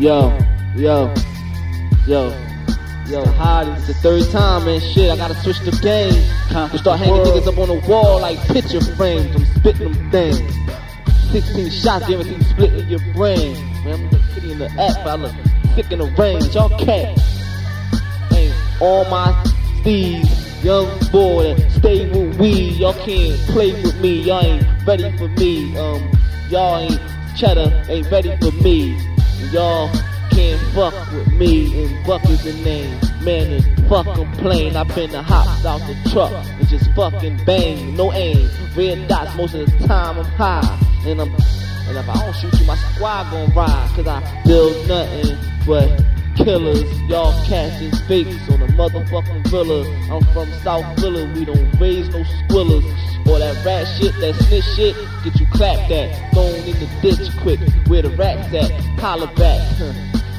Yo, yo, yo, yo, hot. It's the third time, man. Shit, I gotta switch the game. To start hanging niggas up on the wall like picture frames. I'm spitting them things. 16 shots everything split in your brain. Man, I'm just sitting in the app, but I look sick in the range. Y'all can't. Ain't all my steeds, young boy that stay with we. Y'all can't play with me. Y'all ain't ready for me. Um, y'all ain't cheddar, ain't ready for me. Y'all can't fuck with me, and fuck is the name. Man, it's fucking plain. I've been the hops out the truck and just fucking bang, no aim. Red dots most of the time I'm high, and I'm and if I don't shoot you, my squad gon' ride. Cause I build nothing but killers. Y'all is fakes on a motherfucking villa. I'm from South Villa, we don't raise no squillers. Or that rat shit, that snitch shit, get you clapped at. Thrown in the ditch quick, where the rats at. Holler back.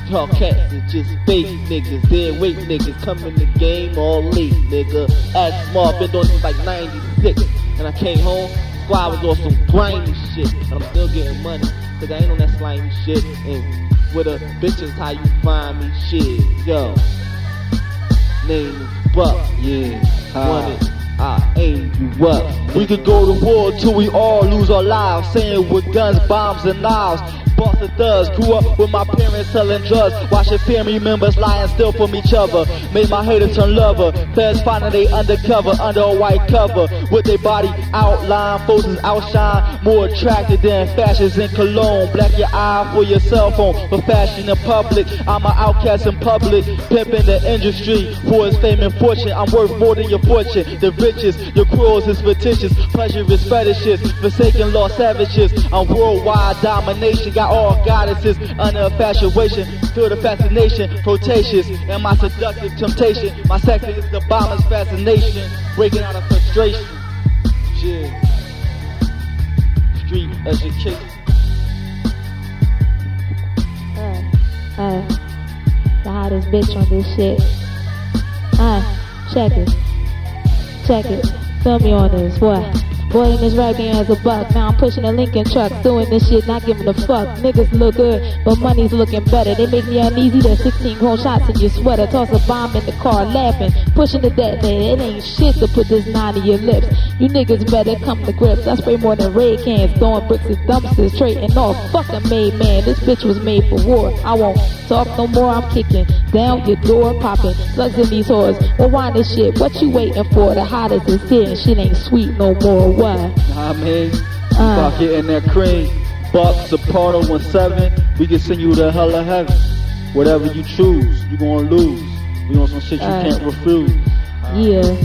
Y'all cats is just fake niggas, dead weight niggas, come in the game all late, nigga. Act small, been doing this like 96. And I came home, squad was on some grimy shit. And I'm still getting money, cause I ain't on that slimy shit. And with a bitch is how you find me shit. Yo, name is Buck, yeah. Want it, I aim you up. We could go to war till we all lose our lives, saying with guns, bombs, and knives. Boston thugs grew up with my parents selling drugs, watching family members lying still from each other. Made my hater turn lover. Feds finding they undercover under a white cover, with their body outline, forces outshine, more attractive than fashions in cologne. Black your eye for your cell phone, for fashion in public. I'm an outcast in public, pimping the industry for his fame and fortune. I'm worth more than your fortune, the riches. Your cruels is fictitious, pleasure is fetishes, forsaken lost savages. I'm worldwide domination, got all goddesses under infatuation. Feel the fascination, flirtatious, and my seductive temptation. My sex is the bomber's fascination, breaking out of frustration. Yeah. Street education. Uh, uh, the hottest bitch on this shit. Uh, check it. Check it. Feel me on this, what? Boy in his right hand has a buck. Now I'm pushing a Lincoln truck, doing this shit, not giving a fuck. Niggas look good, but money's looking better. They make me uneasy. There's 16 cold shots in your sweater. Toss a bomb in the car, laughing, pushing the detonator. It ain't shit to put this nine in your lips. You niggas better come to grips. I spray more than red cans, throwing bricks and dumpsters, trading off. Fucking made man. This bitch was made for war. I won't talk no more. I'm kicking down your door, popping slugs in these whores. Why this shit? What you waiting for? The hottest is here, and shit ain't sweet no more. What? Nah, I mean, Uh. about getting that cream. Bucks, Aparto, one seven. We can send you to hell of heaven. Whatever you choose, you gonna lose. We on some shit you Uh. can't refuse. Yeah.